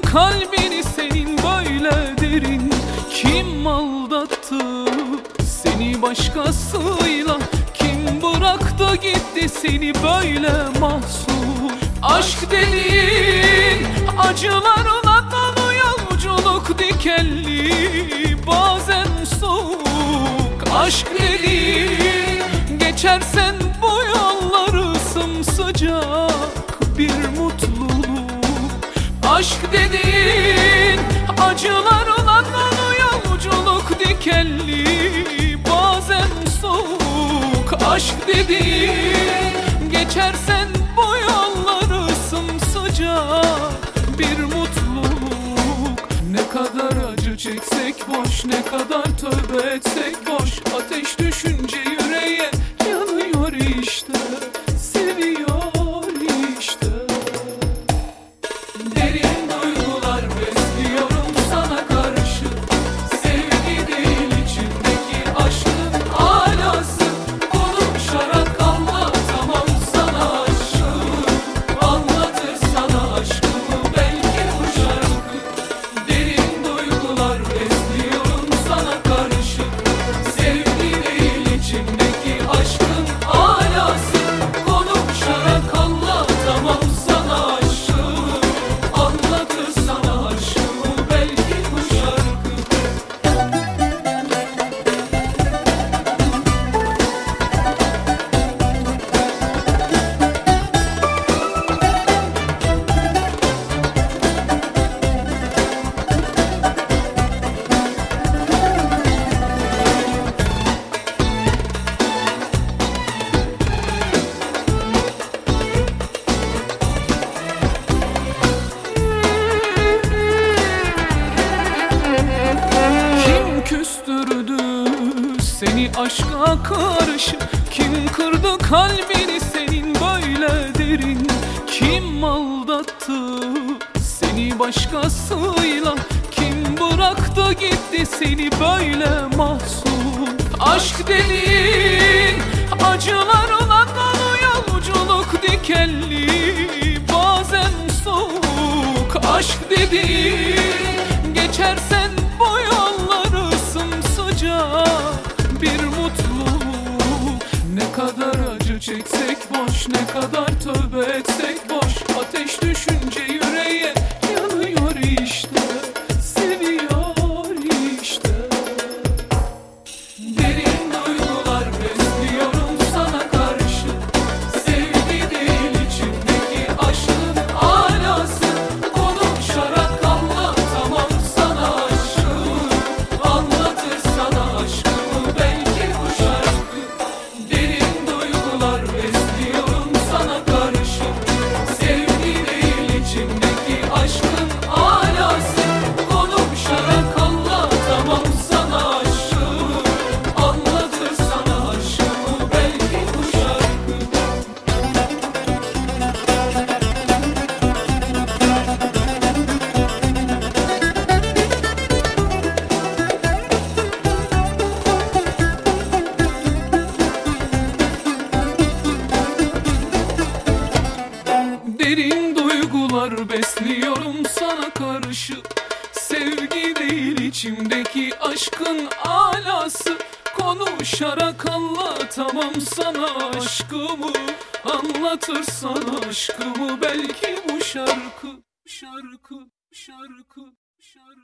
kalbini senin? Böyle derin Kim aldattı seni başkasıyla? Kim bıraktı gitti seni böyle mahzun? Aşk dediğin acılarla dolu yolculuk dikenli Bazen soğuk. Aşk dediğin Geçersen bu yolları sımsıcak bir Aşk dediğin acılarla dolu yolculuk dikenli. Bazen soğuk aşk dediğin Geçersen bu yolları sımsıcak bir mutluluk. Ne kadar acı çeksek boş ne kadar tövbe etsek boş. Ateş düşünce yüreğe yanıyor işte seni aşka karşı. Kim kırdı kalbini senin böyle derin? Kim aldattı seni başkasıyla? Kim bıraktı gitti seni böyle mahzun? Aşk dediğin acılarla dolu yolculuk dikenli Bazen soğuk. Aşk dediğin Geçersen besliyorum sana karşı Sevgi değil içimdeki aşkın alası. Konuşarak anlatamam sana aşkımı Anlatır sana aşkımı. Belki bu şarkı Şarkı, şarkı, şarkı